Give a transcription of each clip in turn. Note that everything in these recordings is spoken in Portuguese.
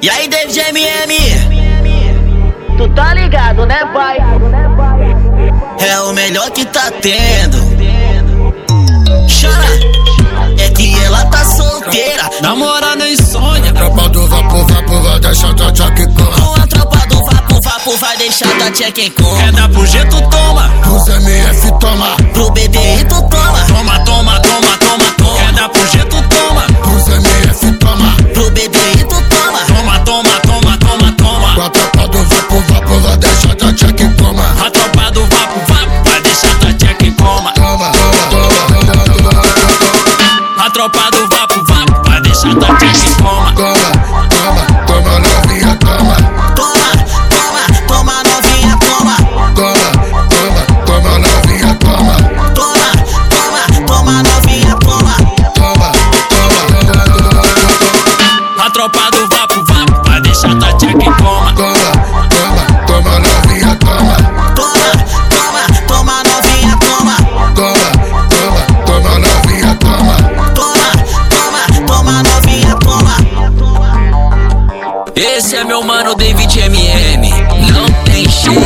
E aí, David MM? Tu tá ligado, né, pai? É o melhor que tá tendo. Chora, é que ela tá solteira. Namorada insônia. Tropa do vapor, vapor, vai deixar tua tchau que corra. Com a tropa do vapo, vapo vai deixar da come. É da pro tropa do vapo, vapo vai deixar tua quem coma. toma, toma, toma novinha, toma, Toma, toma, toma novinha, toma. toma, toma, toma novinha, toma, Toma, toma, toma novinha, toma. toma, toma, toma, toma, A tropa do Esse é meu mano David MM. Não tem jeito.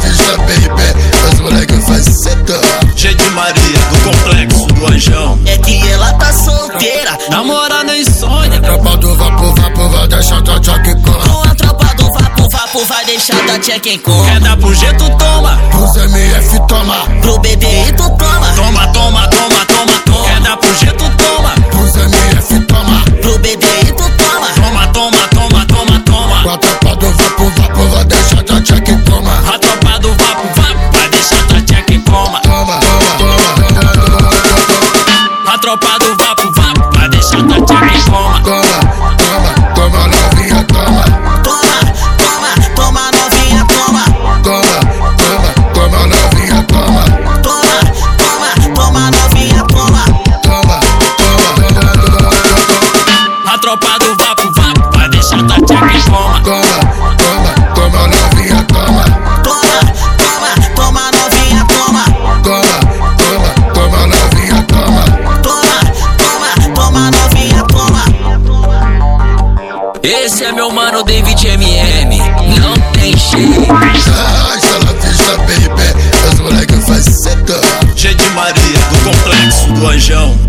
Fizer baby, os moleque faz setão. G de Maria, do complexo do Anjão. É que ela tá solteira. Namorada insônia. Tropa do vapor, vapor, vai deixar tua que corra. Com a tropa do vapo, vapo vai deixar da tia quem come. É da pro jeito, toma. Os MF toma, Pro BDI tropa do vapo, vapo vai deixar tua tia quem coma. Toma, toma, toma novinha, toma. Toma, toma, toma novinha, toma. Toma, toma, toma novinha, toma. Toma, toma, toma novinha, toma. Esse é meu mano David MM. Não tem jeito. Ai, ela fizer baby, os moleque faz setão. G de Maria, do complexo do Anjão.